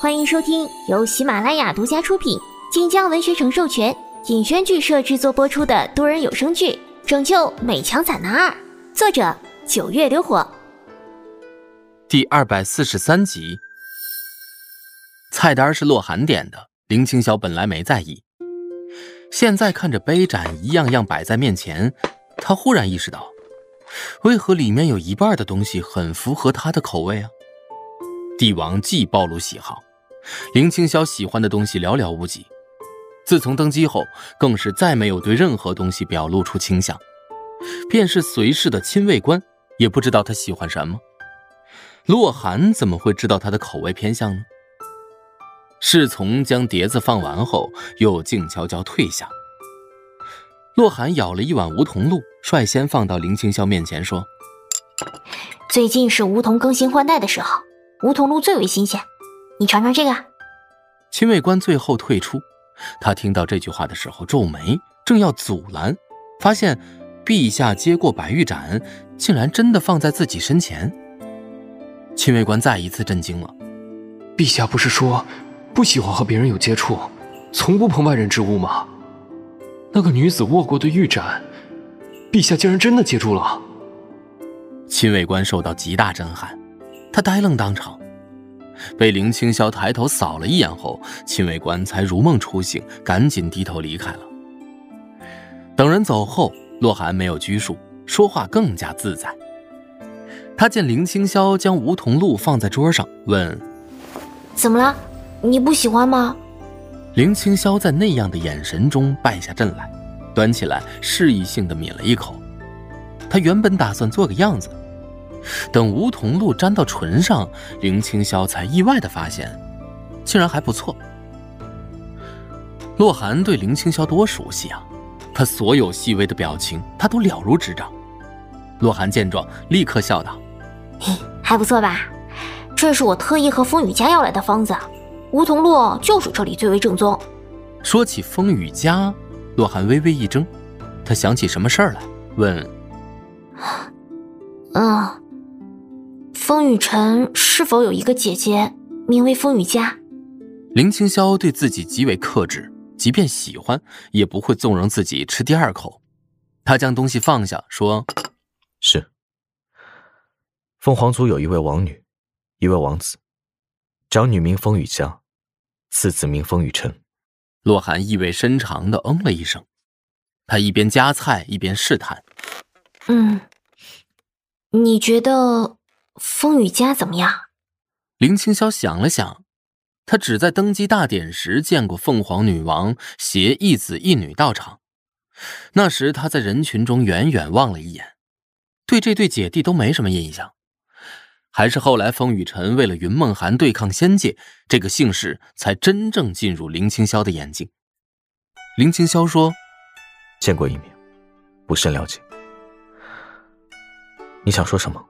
欢迎收听由喜马拉雅独家出品、晋江文学城授权、尹轩剧社制作播出的多人有声剧《拯救美强惨男二》，作者九月流火，第二百四十三集。菜单是洛寒点的，林青晓本来没在意，现在看着杯盏一样样摆在面前，他忽然意识到，为何里面有一半的东西很符合他的口味啊？帝王既暴露喜好，林青霄喜欢的东西寥寥无几。自从登基后，更是再没有对任何东西表露出倾向，便是随侍的亲卫官也不知道他喜欢什么。洛寒怎么会知道他的口味偏向呢？侍从将碟子放完后，又静悄悄退下。洛寒舀了一碗梧桐露，率先放到林青霄面前，说：“最近是梧桐更新换代的时候。”梧桐露最为新鲜，你尝尝这个。亲卫官最后退出，他听到这句话的时候皱眉，正要阻拦，发现陛下接过白玉盏，竟然真的放在自己身前。亲卫官再一次震惊了。陛下不是说不喜欢和别人有接触，从不碰外人之物吗？那个女子握过的玉盏，陛下竟然真的接住了。亲卫官受到极大震撼。他呆愣当场，被林青霄抬头扫了一眼后，亲卫官才如梦初醒，赶紧低头离开了。等人走后，洛寒没有拘束，说话更加自在。他见林青霄将梧桐露放在桌上，问：“怎么了？你不喜欢吗？”林青霄在那样的眼神中败下阵来，端起来示意性的抿了一口。他原本打算做个样子。等梧桐露沾到唇上，林青霄才意外的发现，竟然还不错。洛寒对林青霄多熟悉啊，他所有细微的表情他都了如指掌。洛寒见状，立刻笑道：“嘿，还不错吧？这是我特意和风雨家要来的方子，梧桐露就是这里最为正宗。”说起风雨家，洛寒微微一怔，他想起什么事儿来，问：“嗯。”风雨晨是否有一个姐姐，名为风雨佳？林青霄对自己极为克制，即便喜欢，也不会纵容自己吃第二口。他将东西放下，说：“是。凤凰族有一位王女，一位王子，长女名风雨佳，次子名风雨晨。”洛寒意味深长的嗯了一声，他一边夹菜一边试探：“嗯，你觉得？”风雨家怎么样？林青霄想了想，他只在登基大典时见过凤凰女王携一子一女到场，那时他在人群中远远望了一眼，对这对姐弟都没什么印象。还是后来风雨晨为了云梦寒对抗仙界，这个姓氏才真正进入林青霄的眼睛。林青霄说：“见过一面，不甚了解。你想说什么？”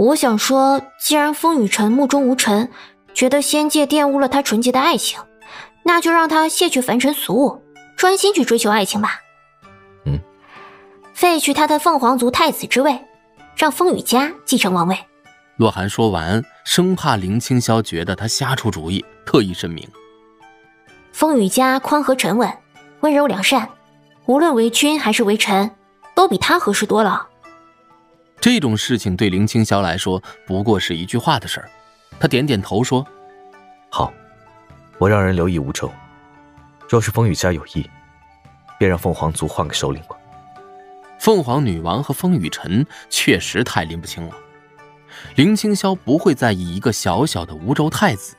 我想说，既然风雨晨目中无尘，觉得仙界玷污了他纯洁的爱情，那就让他卸去凡尘俗物，专心去追求爱情吧。嗯，废去他的凤凰族太子之位，让风雨家继承王位。洛寒说完，生怕林青霄觉得他瞎出主意，特意声明：风雨家宽和沉稳，温柔良善，无论为君还是为臣，都比他合适多了。这种事情对林青霄来说不过是一句话的事儿，他点点头说：“好，我让人留意梧州。若是风雨家有意，便让凤凰族换个首领吧。”凤凰女王和风雨晨确实太拎不清了。林青霄不会在意一个小小的梧州太子，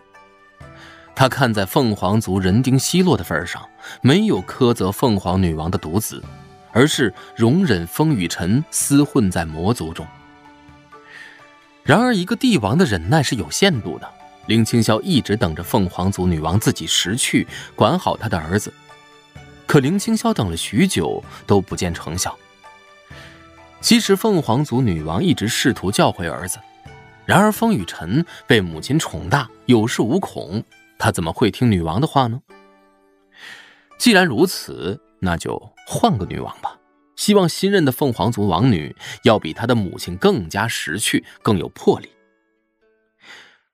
他看在凤凰族人丁稀落的份上，没有苛责凤凰女王的独子。而是容忍风雨尘厮混在魔族中。然而，一个帝王的忍耐是有限度的。林青霄一直等着凤凰族女王自己识趣，管好他的儿子。可林青霄等了许久都不见成效。其实，凤凰族女王一直试图教诲儿子。然而，风雨尘被母亲宠大，有恃无恐，他怎么会听女王的话呢？既然如此，那就。换个女王吧，希望新任的凤凰族王女要比她的母亲更加识趣，更有魄力。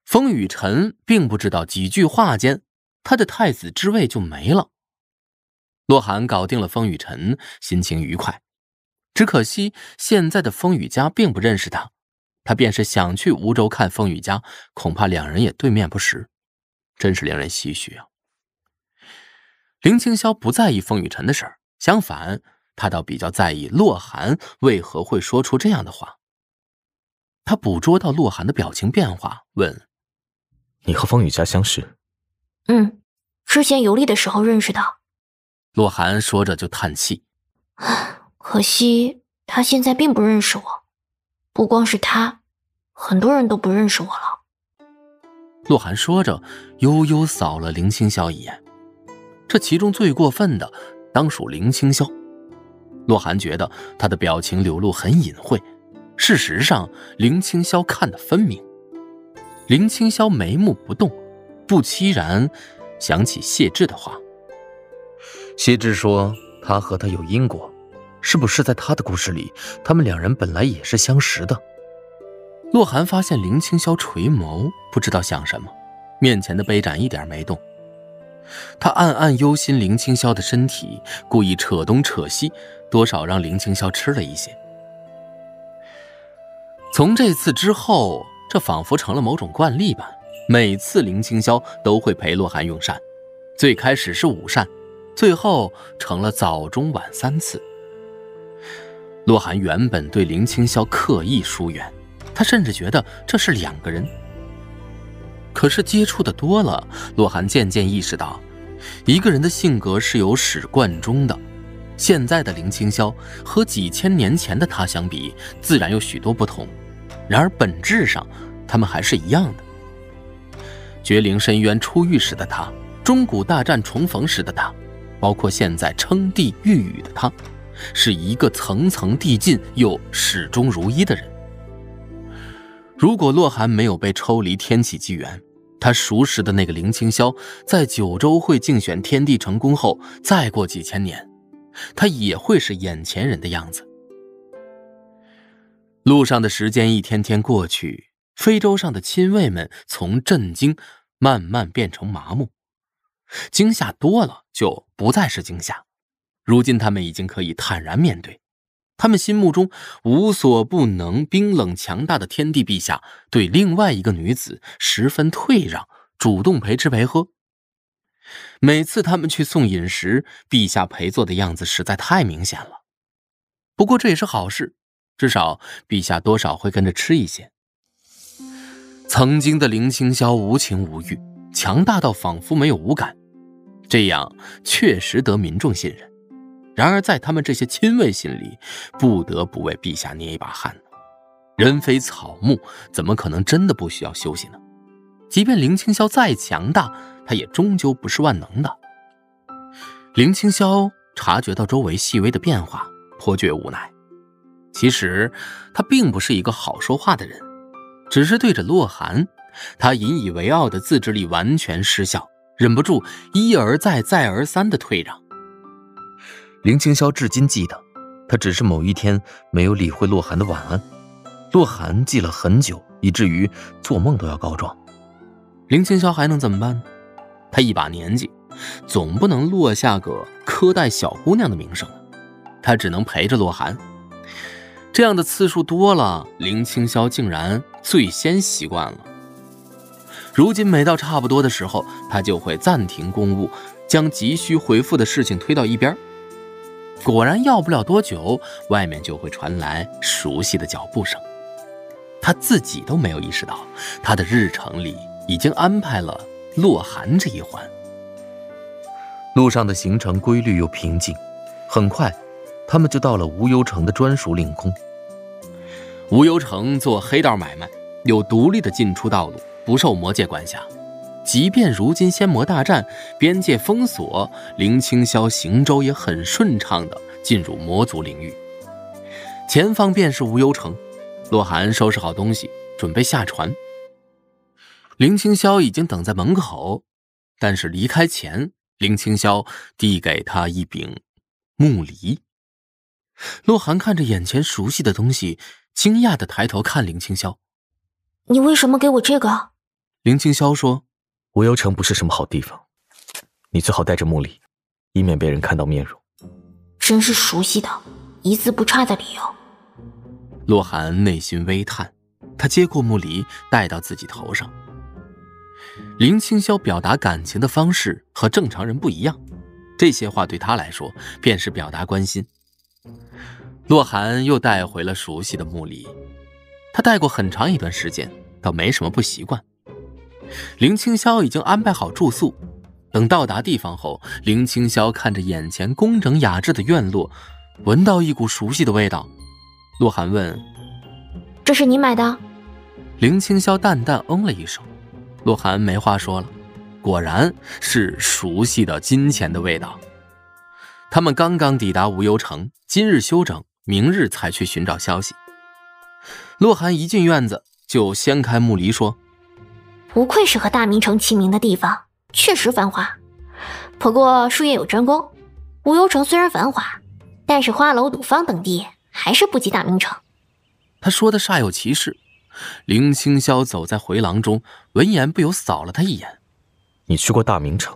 风雨晨并不知道，几句话间，他的太子之位就没了。洛寒搞定了风雨晨，心情愉快。只可惜现在的风雨家并不认识他，他便是想去梧州看风雨家，恐怕两人也对面不识，真是令人唏嘘啊。林青霄不在意风雨晨的事儿，相反，他倒比较在意洛寒为何会说出这样的话。他捕捉到洛寒的表情变化，问：“你和风雨家相识？”“嗯，之前游历的时候认识的。”洛寒说着就叹气：“可惜他现在并不认识我，不光是他，很多人都不认识我了。”洛寒说着，悠悠扫了林青霄一眼。这其中最过分的，当属林青霄。洛寒觉得他的表情流露很隐晦。事实上，林青霄看得分明。林青霄眉目不动，不期然想起谢志的话。谢志说他和他有因果，是不是在他的故事里，他们两人本来也是相识的？洛寒发现林青霄垂眸，不知道想什么，面前的杯盏一点没动。他暗暗忧心林青霄的身体，故意扯东扯西，多少让林青霄吃了一些。从这次之后，这仿佛成了某种惯例吧，每次林青霄都会陪洛寒用膳。最开始是午膳，最后成了早中晚三次。洛寒原本对林青霄刻意疏远，他甚至觉得这是两个人。可是接触的多了，洛寒渐渐意识到，一个人的性格是有始贯终的。现在的林青霄和几千年前的他相比，自然有许多不同。然而本质上，他们还是一样的。绝灵深渊出狱时的他，中古大战重逢时的他，包括现在称帝御宇的他，是一个层层递进又始终如一的人。如果洛寒没有被抽离天启纪元，他熟识的那个林清霄，在九州会竞选天帝成功后，再过几千年，他也会是眼前人的样子。路上的时间一天天过去，非洲上的亲卫们从震惊慢慢变成麻木，惊吓多了就不再是惊吓。如今他们已经可以坦然面对，他们心目中无所不能、冰冷强大的天帝陛下，对另外一个女子十分退让，主动陪吃陪喝。每次他们去送饮食，陛下陪坐的样子实在太明显了。不过这也是好事。至少，陛下多少会跟着吃一些。曾经的林青霄无情无欲，强大到仿佛没有五感，这样确实得民众信任。然而，在他们这些亲卫心里，不得不为陛下捏一把汗。人非草木，怎么可能真的不需要休息呢？即便林青霄再强大，他也终究不是万能的。林青霄察觉到周围细微的变化，颇觉无奈。其实，他并不是一个好说话的人，只是对着洛寒，他引以为傲的自制力完全失效，忍不住一而再、再而三的退让。林青霄至今记得，他只是某一天没有理会洛寒的晚安，洛寒记了很久，以至于做梦都要告状。林青霄还能怎么办呢？他一把年纪，总不能落下个苛待小姑娘的名声，他只能陪着洛寒。这样的次数多了，林青霄竟然最先习惯了。如今每到差不多的时候，他就会暂停公务，将急需回复的事情推到一边。果然，要不了多久，外面就会传来熟悉的脚步声。他自己都没有意识到，他的日程里已经安排了洛寒这一环。路上的行程规律又平静，很快，他们就到了无忧城的专属领空。无忧城做黑道买卖，有独立的进出道路，不受魔界管辖。即便如今仙魔大战，边界封锁，林清霄行舟也很顺畅的进入魔族领域。前方便是无忧城。洛寒收拾好东西，准备下船。林清霄已经等在门口，但是离开前，林清霄递给他一柄木梨。洛寒看着眼前熟悉的东西。惊讶的抬头看林青霄，你为什么给我这个？林清霄说：“无忧城不是什么好地方，你最好带着木离，以免被人看到面容。”真是熟悉的，一字不差的理由。洛寒内心微叹，他接过木离，戴到自己头上。林清霄表达感情的方式和正常人不一样，这些话对他来说便是表达关心。洛寒又带回了熟悉的木离，他戴过很长一段时间，倒没什么不习惯。林清霄已经安排好住宿，等到达地方后，林清霄看着眼前工整雅致的院落，闻到一股熟悉的味道。洛寒问：“这是你买的？”林清霄淡淡嗯了一声。洛寒没话说了，果然是熟悉的金钱的味道。他们刚刚抵达无忧城，今日休整，明日才去寻找消息。洛寒一进院子就掀开木梨说：“不愧是和大明城齐名的地方，确实繁华。不过术业有专攻，无忧城虽然繁华，但是花楼赌坊等地还是不及大明城。”他说的煞有其事。林清霄走在回廊中，闻言不由扫了他一眼：“你去过大明城，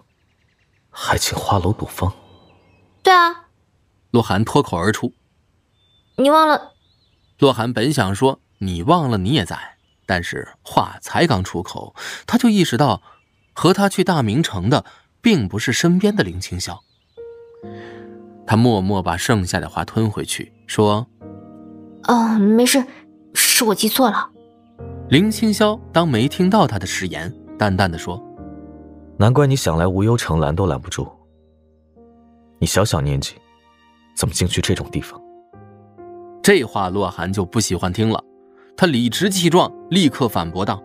还进花楼赌坊？”“对啊。”洛寒脱口而出。“你忘了？”洛寒本想说“你忘了你也在”，但是话才刚出口，他就意识到，和他去大明城的并不是身边的林清霄。他默默把剩下的话吞回去，说：“哦，没事，是我记错了。”林清霄当没听到他的誓言，淡淡的说：“难怪你想来无忧城拦都拦不住。你小小年纪，怎么进去这种地方？”这话洛寒就不喜欢听了，他理直气壮，立刻反驳道：“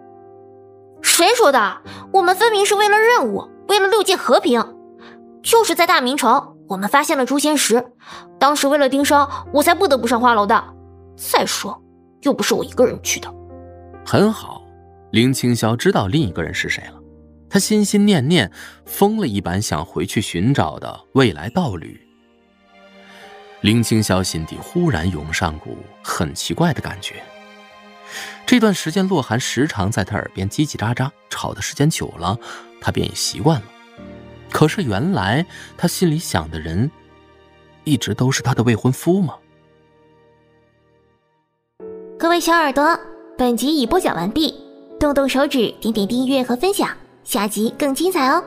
谁说的？我们分明是为了任务，为了六界和平。就是在大明城，我们发现了诛仙石，当时为了盯梢，我才不得不上花楼的。再说，又不是我一个人去的。”很好，林清霄知道另一个人是谁了。他心心念念，疯了一般想回去寻找的未来道侣。林清霄心底忽然涌上股很奇怪的感觉。这段时间，洛寒时常在他耳边叽叽喳喳，吵的时间久了，他便也习惯了。可是原来他心里想的人，一直都是他的未婚夫吗？各位小耳朵。本集已播讲完毕，动动手指，点点订阅和分享，下集更精彩哦！